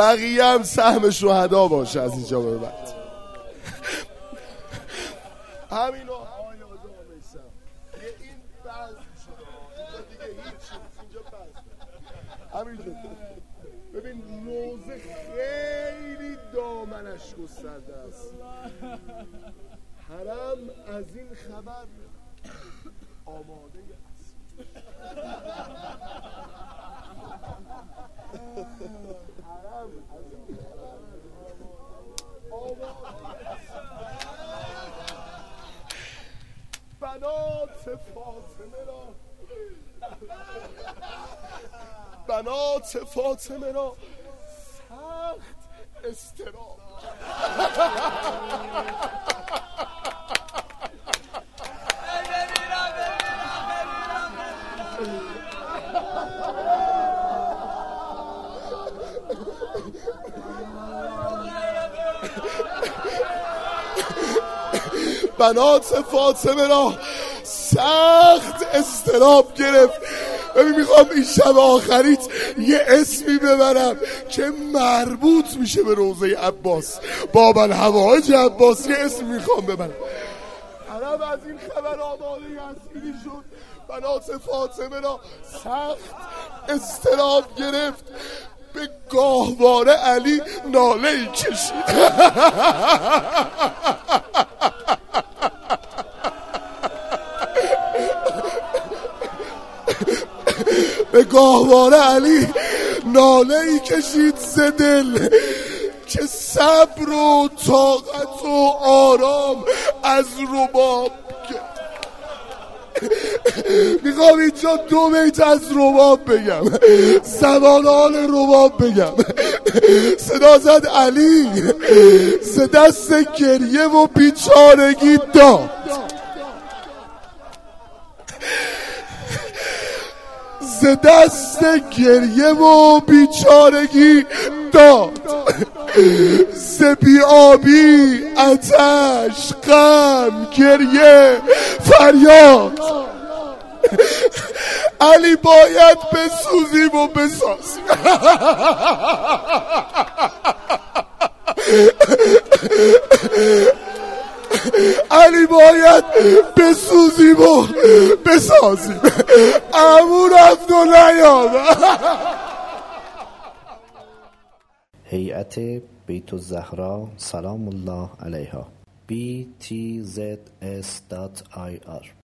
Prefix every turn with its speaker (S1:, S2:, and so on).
S1: بقیه هم سهم شهدا باشه از اینجا به بعد. همینو. ببین روزه خیلی دامنش گسترده است. حرم از این خبر آماده است حرم از این خبر آماده بنات فاطمه را. بنات فاطمه را. سخت استراب بنات فاطمه را. سخت استراب گرفت. ببین می‌خوام این شب آخریت یه اسمی ببرم که مربوط میشه به روزه عباس. باب الهوایج عباس یه اسم می‌خوام ببرم. عرب از این خبر آماده یسیری شد. بنات فاطمه را سخت استراب گرفت. به گاهواره علی ناله ای کشید. به گاهواره علی ناله ای کشید زدل که صبر و طاقت و آرام از رباب می‌خوام اینجا دو بیت از رباب بگم. زبان حال رباب بگم. صدا زد علی. ز دست گریه و بیچارگی داد. ز دست گریه و بیچارگی داد. ز بیابی اتش غم گریه فریاد. علی باید بسوزیم و بسازیم. علی باید بسوزیم و بسازیم. امون رفت و نیاد
S2: هیئت بیت الزهرا سلام الله علیها. Btzs.ir